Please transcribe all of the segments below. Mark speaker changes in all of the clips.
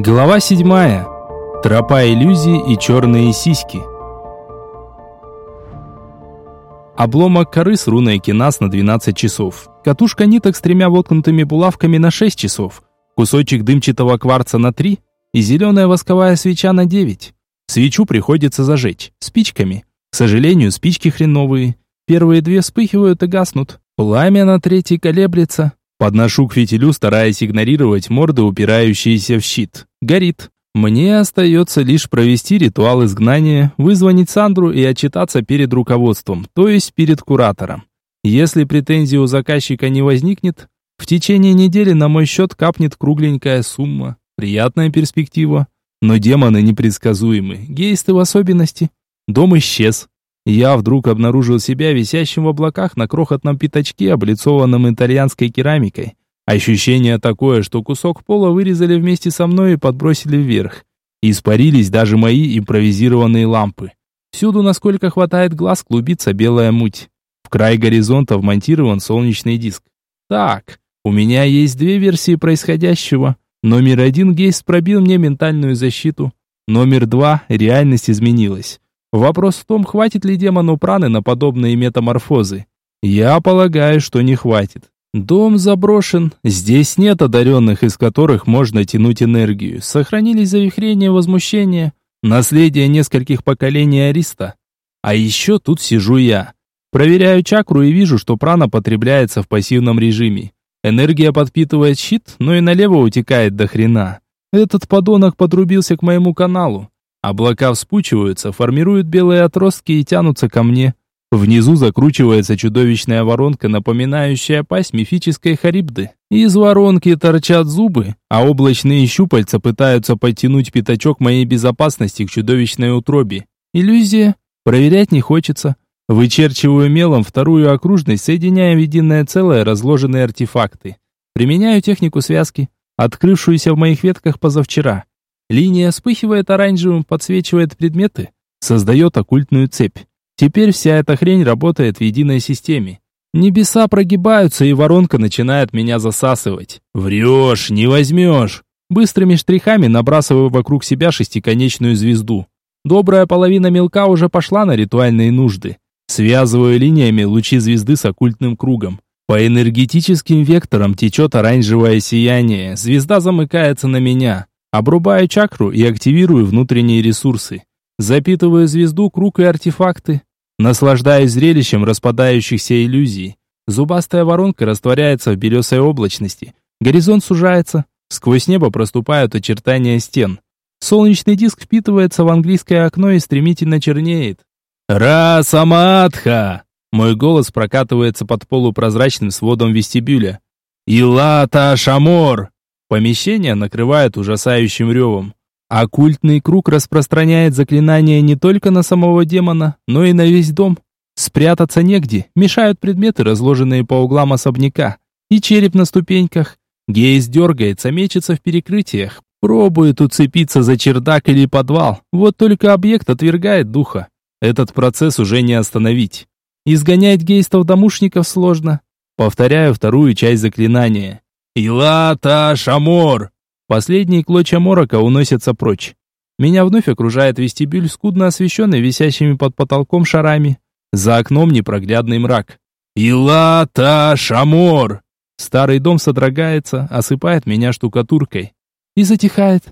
Speaker 1: Глава седьмая. Тропа иллюзий и черные сиськи. Обломок коры с руной кинас на 12 часов. Катушка ниток с тремя воткнутыми булавками на 6 часов. Кусочек дымчатого кварца на 3 и зеленая восковая свеча на 9. Свечу приходится зажечь спичками. К сожалению, спички хреновые. Первые две вспыхивают и гаснут. Пламя на третьей колеблется. Подношу к фитилю, стараясь игнорировать морды, упирающиеся в щит. Горит. Мне остается лишь провести ритуал изгнания, вызвонить Сандру и отчитаться перед руководством, то есть перед куратором. Если претензий у заказчика не возникнет, в течение недели на мой счет капнет кругленькая сумма. Приятная перспектива. Но демоны непредсказуемы, гейсты в особенности. Дом исчез. Я вдруг обнаружил себя висящим в облаках на крохотном пятачке, облицованном итальянской керамикой. Ощущение такое, что кусок пола вырезали вместе со мной и подбросили вверх. Испарились даже мои импровизированные лампы. Всюду, насколько хватает глаз, клубится белая муть. В край горизонта вмонтирован солнечный диск. Так, у меня есть две версии происходящего. Номер один Гейст пробил мне ментальную защиту. Номер два реальность изменилась. Вопрос в том, хватит ли демону праны на подобные метаморфозы. Я полагаю, что не хватит. Дом заброшен, здесь нет одаренных, из которых можно тянуть энергию. Сохранились завихрения возмущения, наследие нескольких поколений Ариста. А еще тут сижу я. Проверяю чакру и вижу, что прана потребляется в пассивном режиме. Энергия подпитывает щит, но и налево утекает до хрена. Этот подонок подрубился к моему каналу. Облака вспучиваются, формируют белые отростки и тянутся ко мне. Внизу закручивается чудовищная воронка, напоминающая пасть мифической харибды. Из воронки торчат зубы, а облачные щупальца пытаются подтянуть пятачок моей безопасности к чудовищной утробе. Иллюзия. Проверять не хочется. Вычерчиваю мелом вторую окружность, соединяя в единое целое разложенные артефакты. Применяю технику связки, открывшуюся в моих ветках позавчера. Линия вспыхивает оранжевым, подсвечивает предметы, создает оккультную цепь. Теперь вся эта хрень работает в единой системе. Небеса прогибаются, и воронка начинает меня засасывать. Врешь, не возьмешь. Быстрыми штрихами набрасываю вокруг себя шестиконечную звезду. Добрая половина мелка уже пошла на ритуальные нужды. Связываю линиями лучи звезды с оккультным кругом. По энергетическим векторам течет оранжевое сияние. Звезда замыкается на меня. Обрубаю чакру и активирую внутренние ресурсы. Запитываю звезду, круг и артефакты. Наслаждаюсь зрелищем распадающихся иллюзий. Зубастая воронка растворяется в белесой облачности. Горизонт сужается. Сквозь небо проступают очертания стен. Солнечный диск впитывается в английское окно и стремительно чернеет. «Расаматха!» Мой голос прокатывается под полупрозрачным сводом вестибюля. «Илата Шамор!» Помещение накрывает ужасающим ревом. Оккультный круг распространяет заклинание не только на самого демона, но и на весь дом. Спрятаться негде, мешают предметы, разложенные по углам особняка. И череп на ступеньках. Гейс дергается, мечется в перекрытиях. Пробует уцепиться за чердак или подвал. Вот только объект отвергает духа. Этот процесс уже не остановить. Изгонять гейстов-домушников сложно. Повторяю вторую часть заклинания. «Илата Шамор!» Последние клочья морока уносятся прочь. Меня вновь окружает вестибюль, скудно освещенный висящими под потолком шарами. За окном непроглядный мрак. «Илата Шамор!» Старый дом содрогается, осыпает меня штукатуркой. И затихает.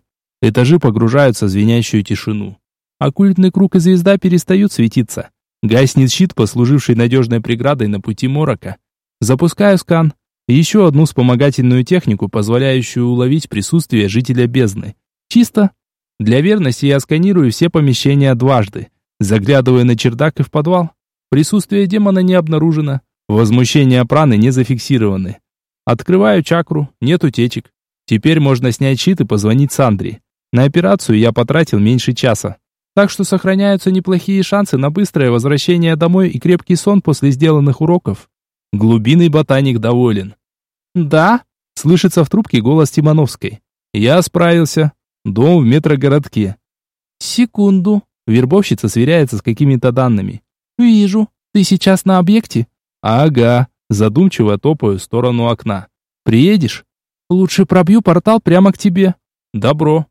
Speaker 1: Этажи погружаются в звенящую тишину. Оккультный круг и звезда перестают светиться. Гаснет щит, послуживший надежной преградой на пути морока. Запускаю скан еще одну вспомогательную технику, позволяющую уловить присутствие жителя бездны. Чисто. Для верности я сканирую все помещения дважды, заглядывая на чердак и в подвал. Присутствие демона не обнаружено, возмущения праны не зафиксированы. Открываю чакру, нет утечек. Теперь можно снять щит и позвонить Сандре. На операцию я потратил меньше часа. Так что сохраняются неплохие шансы на быстрое возвращение домой и крепкий сон после сделанных уроков. Глубинный ботаник доволен. «Да?» — слышится в трубке голос Тимановской. «Я справился. Дом в метрогородке».
Speaker 2: «Секунду».
Speaker 1: Вербовщица сверяется с какими-то данными.
Speaker 2: «Вижу. Ты сейчас на объекте?»
Speaker 1: «Ага». Задумчиво топаю в сторону окна. «Приедешь?»
Speaker 2: «Лучше пробью портал прямо к тебе».
Speaker 1: «Добро».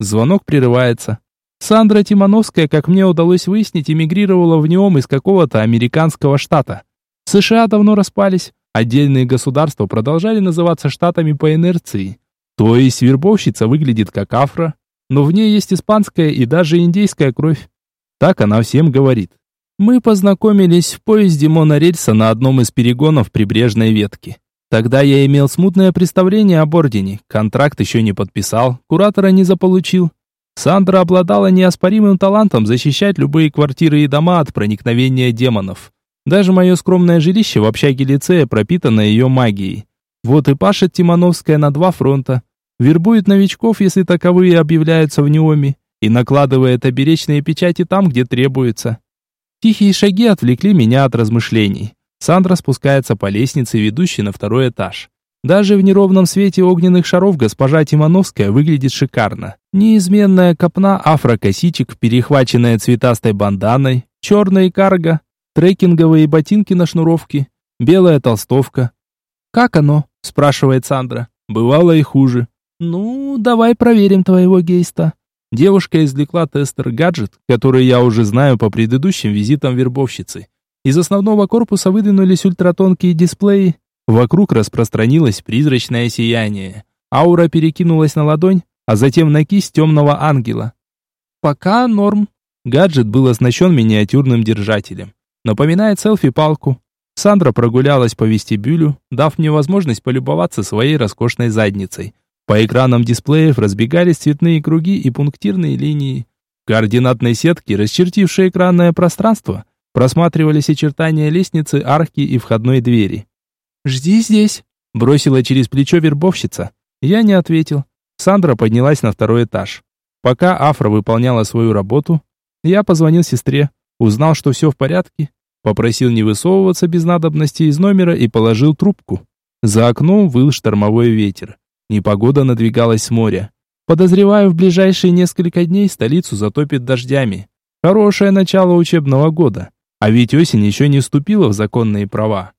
Speaker 1: Звонок прерывается. Сандра Тимановская, как мне удалось выяснить, эмигрировала в НИОМ из какого-то американского штата. США давно распались, отдельные государства продолжали называться штатами по инерции. То есть вербовщица выглядит как афро, но в ней есть испанская и даже индейская кровь. Так она всем говорит. Мы познакомились в поезде монорельса на одном из перегонов прибрежной ветки. Тогда я имел смутное представление об ордене, контракт еще не подписал, куратора не заполучил. Сандра обладала неоспоримым талантом защищать любые квартиры и дома от проникновения демонов. Даже мое скромное жилище в общаге лицея пропитано ее магией. Вот и пашет Тимановская на два фронта. Вербует новичков, если таковые объявляются в Неоме, и накладывает оберечные печати там, где требуется. Тихие шаги отвлекли меня от размышлений. Сандра спускается по лестнице, ведущей на второй этаж. Даже в неровном свете огненных шаров госпожа Тимановская выглядит шикарно. Неизменная копна афрокосичек, перехваченная цветастой банданой, черные карго, трекинговые ботинки на шнуровке, белая толстовка. «Как оно?» – спрашивает Сандра. «Бывало и хуже». «Ну, давай проверим твоего гейста». Девушка извлекла тестер-гаджет, который я уже знаю по предыдущим визитам вербовщицы. Из основного корпуса выдвинулись ультратонкие дисплеи, Вокруг распространилось призрачное сияние. Аура перекинулась на ладонь, а затем на кисть темного ангела. Пока норм. Гаджет был оснащен миниатюрным держателем. Напоминает селфи-палку. Сандра прогулялась по вестибюлю, дав мне возможность полюбоваться своей роскошной задницей. По экранам дисплеев разбегались цветные круги и пунктирные линии. В координатной сетке, расчертившей экранное пространство, просматривались очертания лестницы, арки и входной двери. «Жди здесь», — бросила через плечо вербовщица. Я не ответил. Сандра поднялась на второй этаж. Пока Афра выполняла свою работу, я позвонил сестре, узнал, что все в порядке, попросил не высовываться без надобности из номера и положил трубку. За окном выл штормовой ветер. Непогода надвигалась с моря. Подозреваю, в ближайшие несколько дней столицу затопит дождями. Хорошее начало учебного года. А ведь осень еще не вступила в законные права.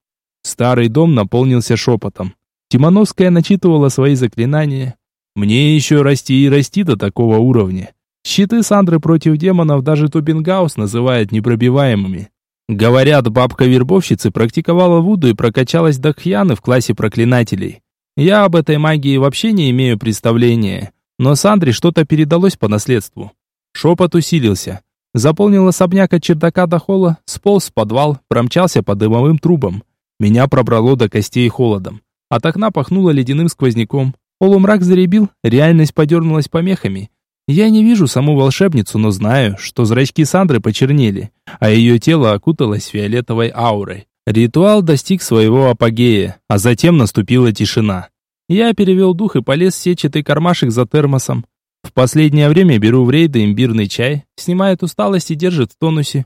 Speaker 1: Старый дом наполнился шепотом. Тимановская начитывала свои заклинания. Мне еще расти и расти до такого уровня. Щиты Сандры против демонов даже Тубингаус называет непробиваемыми. Говорят, бабка-вербовщицы практиковала Вуду и прокачалась до Хьяны в классе проклинателей. Я об этой магии вообще не имею представления, но Сандре что-то передалось по наследству. Шепот усилился. Заполнил особняк от чердака до холла, сполз в подвал, промчался по дымовым трубам. Меня пробрало до костей холодом. От окна пахнуло ледяным сквозняком. Полумрак заребил, реальность подернулась помехами. Я не вижу саму волшебницу, но знаю, что зрачки Сандры почернели, а ее тело окуталось фиолетовой аурой. Ритуал достиг своего апогея, а затем наступила тишина. Я перевел дух и полез в сетчатый кармашек за термосом. В последнее время беру в рейды имбирный чай, снимает усталость и держит в тонусе.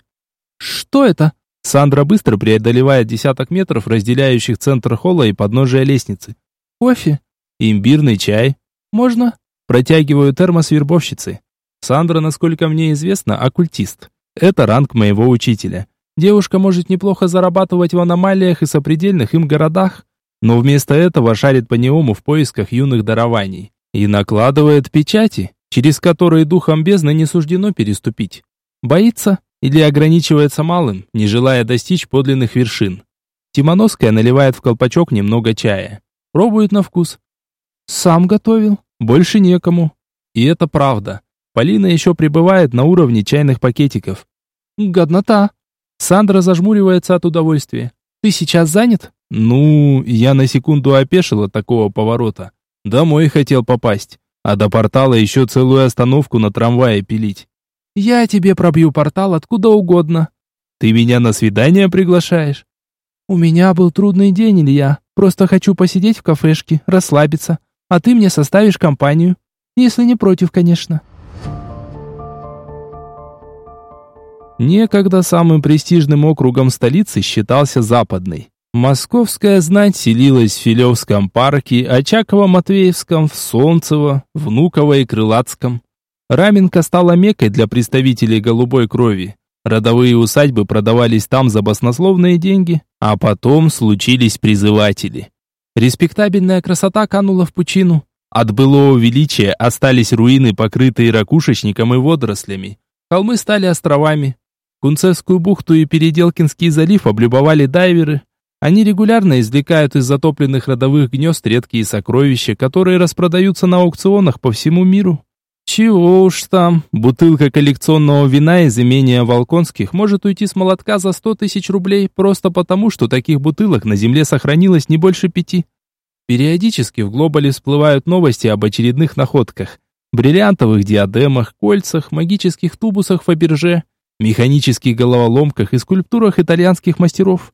Speaker 1: «Что это?» Сандра быстро преодолевает десяток метров, разделяющих центр холла и подножие лестницы. «Кофе?» «Имбирный чай?» «Можно?» Протягиваю термос вербовщицы. Сандра, насколько мне известно, оккультист. Это ранг моего учителя. Девушка может неплохо зарабатывать в аномалиях и сопредельных им городах, но вместо этого шарит по неому в поисках юных дарований и накладывает печати, через которые духом бездны не суждено переступить. Боится? или ограничивается малым, не желая достичь подлинных вершин. Тимановская наливает в колпачок немного чая. Пробует на вкус. Сам готовил, больше некому. И это правда. Полина еще пребывает на уровне чайных пакетиков. Годнота. Сандра зажмуривается от удовольствия. Ты сейчас занят? Ну, я на секунду опешил от такого поворота. Домой хотел попасть, а до портала еще целую остановку на трамвае пилить. Я тебе пробью портал откуда угодно. Ты меня на свидание приглашаешь? У меня был трудный день, Илья. Просто хочу посидеть в кафешке, расслабиться. А ты мне составишь компанию. Если не против, конечно. Некогда самым престижным округом столицы считался Западный. Московская знать селилась в Филевском парке, Очаково-Матвеевском, в Солнцево, Внуково и Крылатском. Раменка стала меккой для представителей голубой крови. Родовые усадьбы продавались там за баснословные деньги, а потом случились призыватели. Респектабельная красота канула в пучину, От былого величия остались руины, покрытые ракушечником и водорослями. Холмы стали островами. Кунцевскую бухту и Переделкинский залив облюбовали дайверы. Они регулярно извлекают из затопленных родовых гнезд редкие сокровища, которые распродаются на аукционах по всему миру. Чего уж там, бутылка коллекционного вина из имения Волконских может уйти с молотка за сто тысяч рублей просто потому, что таких бутылок на земле сохранилось не больше пяти. Периодически в Глобале всплывают новости об очередных находках. Бриллиантовых диадемах, кольцах, магических тубусах Фаберже, механических головоломках и скульптурах итальянских мастеров.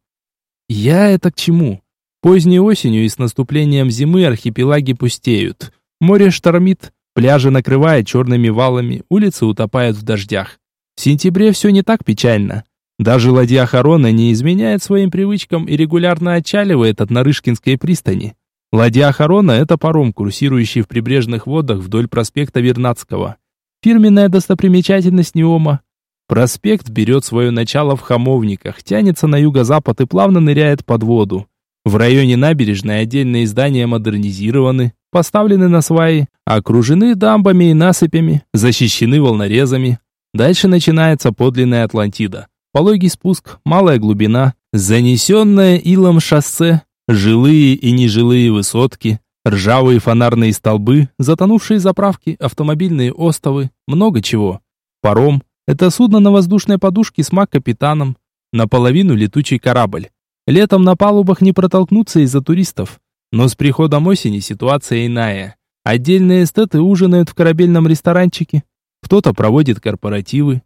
Speaker 1: Я это к чему? Поздней осенью и с наступлением зимы архипелаги пустеют. Море штормит, Пляжи накрывает черными валами, улицы утопают в дождях. В сентябре все не так печально. Даже ладья Харона не изменяет своим привычкам и регулярно отчаливает от Нарышкинской пристани. Ладья Харона – это паром, курсирующий в прибрежных водах вдоль проспекта Вернадского. Фирменная достопримечательность Неома. Проспект берет свое начало в Хамовниках, тянется на юго-запад и плавно ныряет под воду. В районе набережной отдельные здания модернизированы, поставлены на сваи, окружены дамбами и насыпями, защищены волнорезами. Дальше начинается подлинная Атлантида. Пологий спуск, малая глубина, занесенное илом шоссе, жилые и нежилые высотки, ржавые фонарные столбы, затонувшие заправки, автомобильные остовы, много чего. Паром – это судно на воздушной подушке с маг-капитаном, наполовину летучий корабль. Летом на палубах не протолкнуться из-за туристов. Но с приходом осени ситуация иная. Отдельные эстеты ужинают в корабельном ресторанчике. Кто-то проводит корпоративы.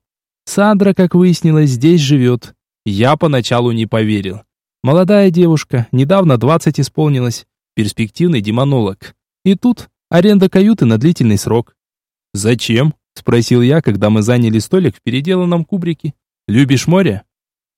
Speaker 1: Сандра, как выяснилось, здесь живет. Я поначалу не поверил. Молодая девушка, недавно 20 исполнилось. Перспективный демонолог. И тут аренда каюты на длительный срок. «Зачем?» – спросил я, когда мы заняли столик в переделанном кубрике. «Любишь море?»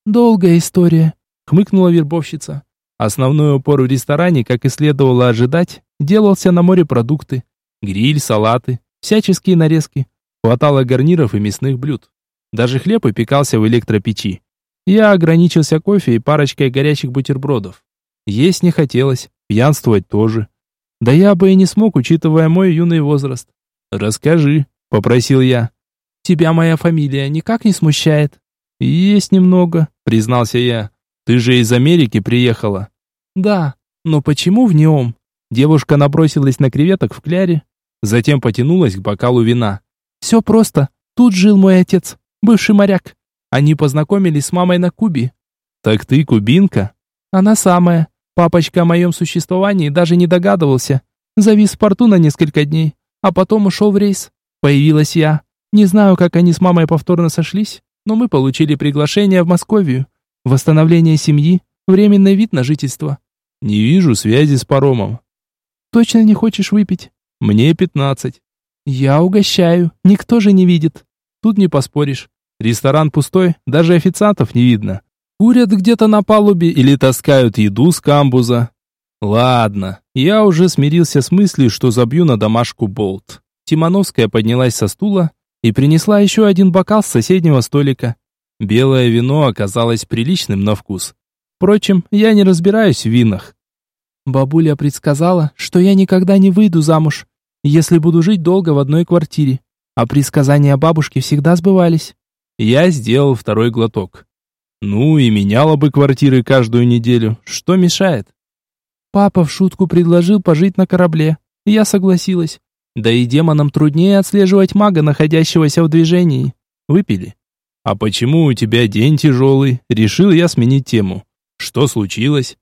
Speaker 2: «Долгая история», хмыкнула вербовщица.
Speaker 1: Основной упор в ресторане, как и следовало ожидать, делался на морепродукты. Гриль, салаты, всяческие нарезки. Хватало гарниров и мясных блюд. Даже хлеб опекался в электропечи. Я ограничился кофе и парочкой горячих бутербродов. Есть не хотелось, пьянствовать тоже. Да я бы и не смог, учитывая мой юный возраст. «Расскажи», — попросил я.
Speaker 2: «Тебя моя фамилия никак не смущает?»
Speaker 1: «Есть немного», — признался я. Ты же из Америки приехала.
Speaker 2: Да, но почему в Неом?
Speaker 1: Девушка набросилась на креветок в кляре, затем потянулась к бокалу вина.
Speaker 2: Все просто. Тут жил мой отец, бывший моряк. Они познакомились с мамой на Кубе.
Speaker 1: Так ты кубинка?
Speaker 2: Она самая. Папочка о моем существовании даже не догадывался. Завис в порту на несколько дней, а потом ушел в рейс. Появилась я. Не знаю, как они с мамой повторно сошлись, но мы получили приглашение в Московию. Восстановление семьи, временный вид на жительство.
Speaker 1: Не вижу связи с паромом.
Speaker 2: Точно не хочешь выпить?
Speaker 1: Мне пятнадцать.
Speaker 2: Я угощаю, никто же не видит.
Speaker 1: Тут не поспоришь. Ресторан пустой, даже официантов не видно.
Speaker 2: Курят где-то на палубе
Speaker 1: или таскают еду с камбуза. Ладно, я уже смирился с мыслью, что забью на домашку болт. Тимановская поднялась со стула и принесла еще один бокал с соседнего столика. Белое вино оказалось приличным на вкус. Впрочем, я не разбираюсь в винах.
Speaker 2: Бабуля предсказала, что я никогда не выйду замуж, если буду жить долго в одной квартире. А предсказания бабушки всегда сбывались.
Speaker 1: Я сделал второй глоток. Ну и меняла бы квартиры каждую неделю. Что мешает?
Speaker 2: Папа в шутку предложил пожить на корабле. Я согласилась. Да и демонам труднее отслеживать мага, находящегося в движении.
Speaker 1: Выпили. «А почему у тебя день тяжелый?» Решил я сменить тему. «Что случилось?»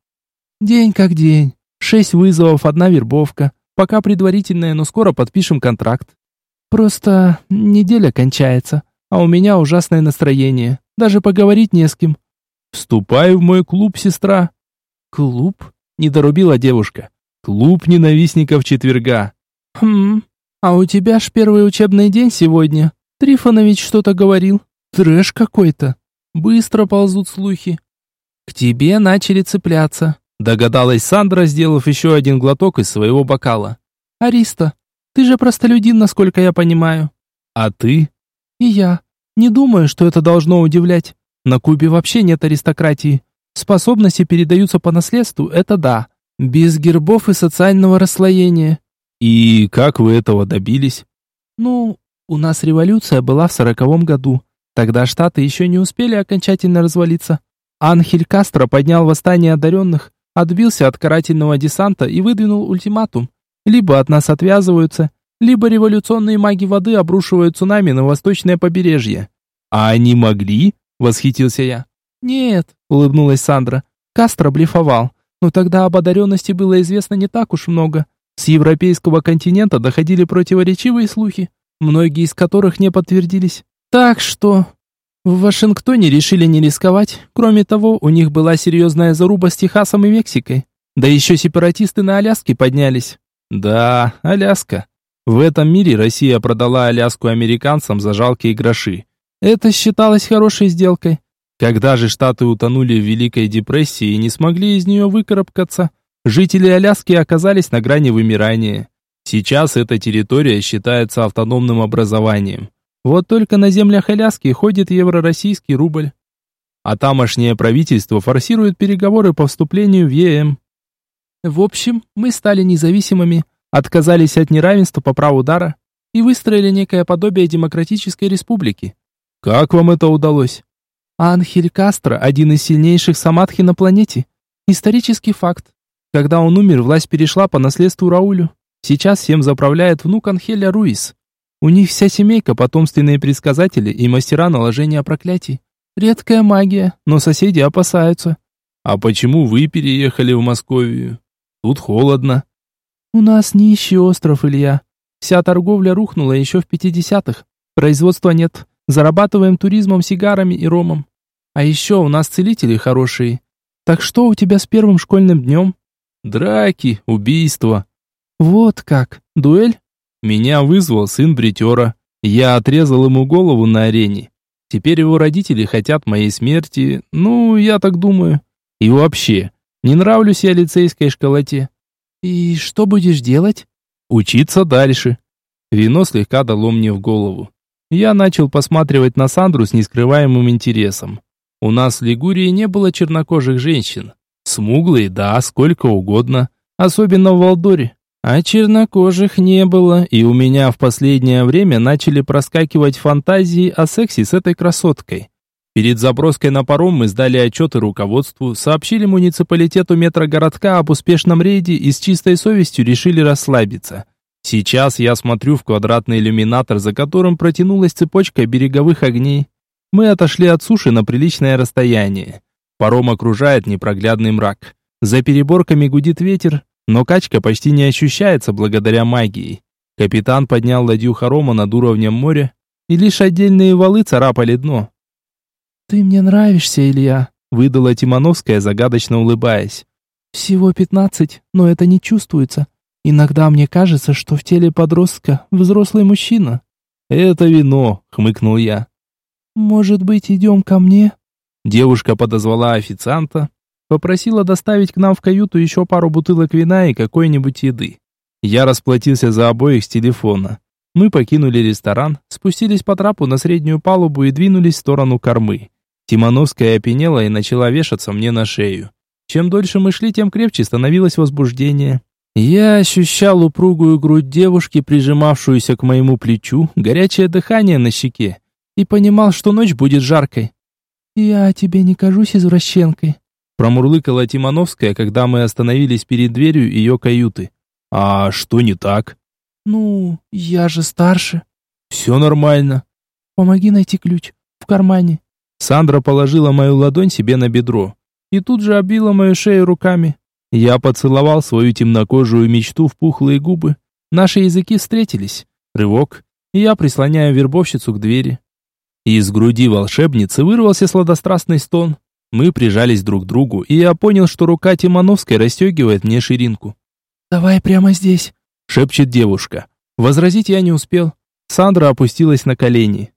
Speaker 2: «День как день. Шесть вызовов, одна вербовка. Пока предварительная, но скоро подпишем контракт. Просто неделя кончается, а у меня ужасное настроение. Даже поговорить не с кем».
Speaker 1: «Вступай в мой клуб, сестра».
Speaker 2: «Клуб?»
Speaker 1: — не дорубила девушка. «Клуб ненавистников четверга».
Speaker 2: «Хм, а у тебя ж первый учебный день сегодня. Трифонович что-то говорил». Трэш какой-то. Быстро ползут слухи. К тебе начали цепляться,
Speaker 1: догадалась Сандра, сделав еще один глоток из своего бокала.
Speaker 2: Ариста, ты же простолюдин, насколько я понимаю.
Speaker 1: А ты?
Speaker 2: И я. Не думаю, что это должно удивлять. На Кубе вообще нет аристократии. Способности передаются по наследству, это да. Без гербов и социального расслоения.
Speaker 1: И как вы этого добились?
Speaker 2: Ну, у нас революция была в сороковом году. Тогда Штаты еще не успели окончательно развалиться. Анхель Кастро поднял восстание одаренных, отбился от карательного десанта и выдвинул ультиматум. Либо от нас отвязываются, либо революционные маги воды обрушивают цунами на восточное побережье.
Speaker 1: А они могли? Восхитился я.
Speaker 2: Нет, улыбнулась Сандра. Кастро блефовал. Но тогда об одаренности было известно не так уж много. С европейского континента доходили противоречивые слухи, многие из которых не подтвердились. Так что в Вашингтоне решили не рисковать. Кроме того, у них была серьезная заруба с Техасом и Мексикой. Да еще сепаратисты на Аляске поднялись.
Speaker 1: Да, Аляска. В этом мире Россия продала Аляску американцам за жалкие гроши.
Speaker 2: Это считалось хорошей сделкой.
Speaker 1: Когда же Штаты утонули в Великой депрессии и не смогли из нее выкарабкаться, жители Аляски оказались на грани вымирания. Сейчас эта территория считается автономным образованием. Вот только на землях Аляски ходит евро-российский рубль. А тамошнее правительство форсирует переговоры по вступлению в ЕМ.
Speaker 2: В общем, мы стали независимыми, отказались от неравенства по праву дара и выстроили некое подобие демократической республики.
Speaker 1: Как вам это удалось?
Speaker 2: Анхель Кастро – один из сильнейших самадхи на планете. Исторический факт. Когда он умер, власть перешла по наследству Раулю. Сейчас всем заправляет внук Анхеля Руис. У них вся семейка потомственные предсказатели и мастера наложения проклятий. Редкая магия, но соседи опасаются.
Speaker 1: А почему вы переехали в Московию? Тут холодно.
Speaker 2: У нас нищий остров, Илья. Вся торговля рухнула еще в 50-х. Производства нет. Зарабатываем туризмом, сигарами и ромом. А еще у нас целители хорошие. Так что у тебя с первым школьным днем?
Speaker 1: Драки, убийства.
Speaker 2: Вот как. Дуэль?
Speaker 1: Меня вызвал сын бритера. Я отрезал ему голову на арене. Теперь его родители хотят моей смерти. Ну, я так думаю. И вообще, не нравлюсь я лицейской школоте.
Speaker 2: И что будешь делать?
Speaker 1: Учиться дальше. Вино слегка дало мне в голову. Я начал посматривать на Сандру с нескрываемым интересом. У нас в Лигурии не было чернокожих женщин. Смуглые, да, сколько угодно. Особенно в Валдоре. А чернокожих не было, и у меня в последнее время начали проскакивать фантазии о сексе с этой красоткой. Перед заброской на паром мы сдали отчеты руководству, сообщили муниципалитету метрогородка об успешном рейде и с чистой совестью решили расслабиться. Сейчас я смотрю в квадратный иллюминатор, за которым протянулась цепочка береговых огней. Мы отошли от суши на приличное расстояние. Паром окружает непроглядный мрак. За переборками гудит ветер, но качка почти не ощущается благодаря магии. Капитан поднял ладью хорома над уровнем моря, и лишь отдельные валы царапали дно.
Speaker 2: «Ты мне нравишься, Илья», —
Speaker 1: выдала Тимановская, загадочно улыбаясь.
Speaker 2: «Всего пятнадцать, но это не чувствуется. Иногда мне кажется, что в теле подростка взрослый мужчина.
Speaker 1: Это вино, хмыкнул я.
Speaker 2: Может быть, идем ко мне?
Speaker 1: Девушка подозвала официанта, попросила доставить к нам в каюту еще пару бутылок вина и какой-нибудь еды. Я расплатился за обоих с телефона. Мы покинули ресторан, спустились по трапу на среднюю палубу и двинулись в сторону кормы. Тимановская опенела и начала вешаться мне на шею. Чем дольше мы шли, тем крепче становилось возбуждение. Я ощущал упругую грудь девушки, прижимавшуюся к моему плечу, горячее дыхание на щеке, и понимал, что ночь будет жаркой.
Speaker 2: «Я тебе не кажусь извращенкой»,
Speaker 1: промурлыкала Тимановская, когда мы остановились перед дверью ее каюты. «А что не так?»
Speaker 2: «Ну, я же старше».
Speaker 1: «Все нормально».
Speaker 2: «Помоги найти ключ. В кармане».
Speaker 1: Сандра положила мою ладонь себе на бедро и тут же обвила мою шею руками. Я поцеловал свою темнокожую мечту в пухлые губы. Наши языки встретились. Рывок, и я прислоняю вербовщицу к двери. Из груди волшебницы вырвался сладострастный стон. Мы прижались друг к другу, и я понял, что рука Тимановской расстегивает мне ширинку.
Speaker 2: «Давай прямо здесь», —
Speaker 1: шепчет девушка. Возразить я не успел. Сандра опустилась на колени.